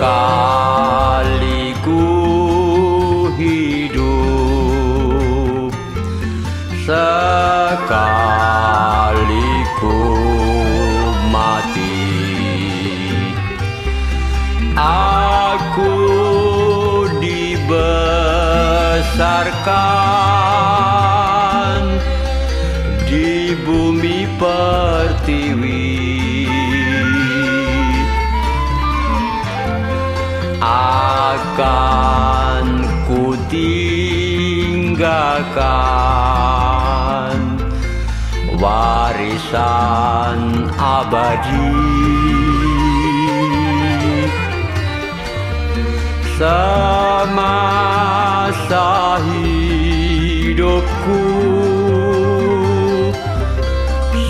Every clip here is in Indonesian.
kali ku hidup. Sekali ku mati. Aku dibesarkan di bumi pertiwi. Tinggalkan warisan abadi semasa hidupku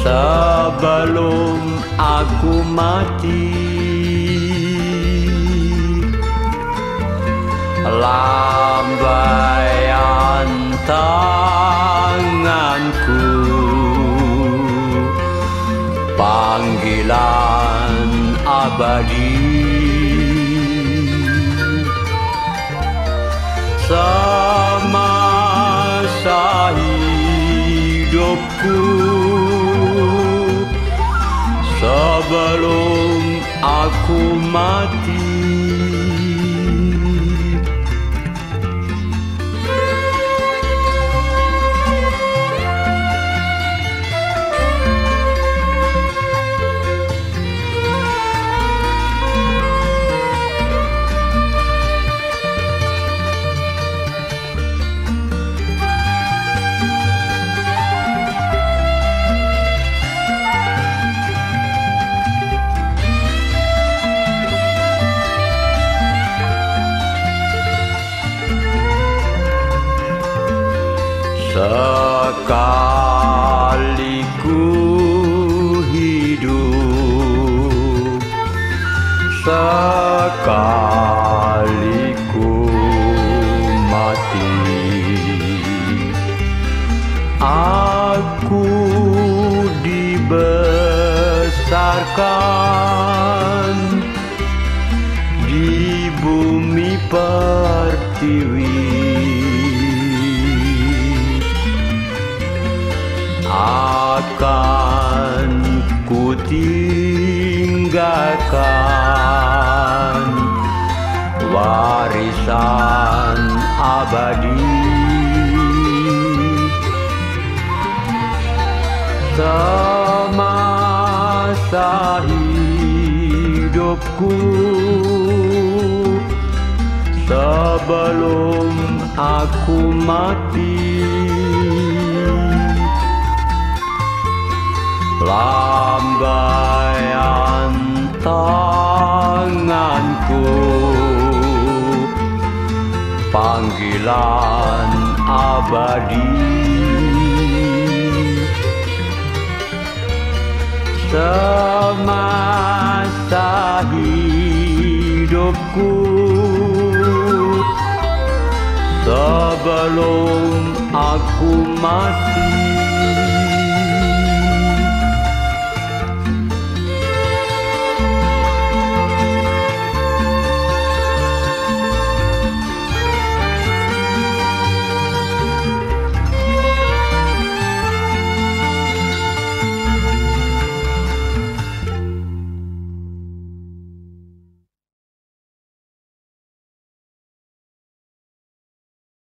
sebelum aku mati. Lambaian tanganku. Panggilan abadi. Semasa hidupku. Sebelum aku mati. Sekali ku hidup. Sekali ku mati. Aku dibesarkan Di bumi pertiwi akan ku tinggalkan warisan abadi. Semasa hidupku sebelum aku mati lambaian tanganku. Panggilan abadi. Semasa hidupku. Sebelum aku mati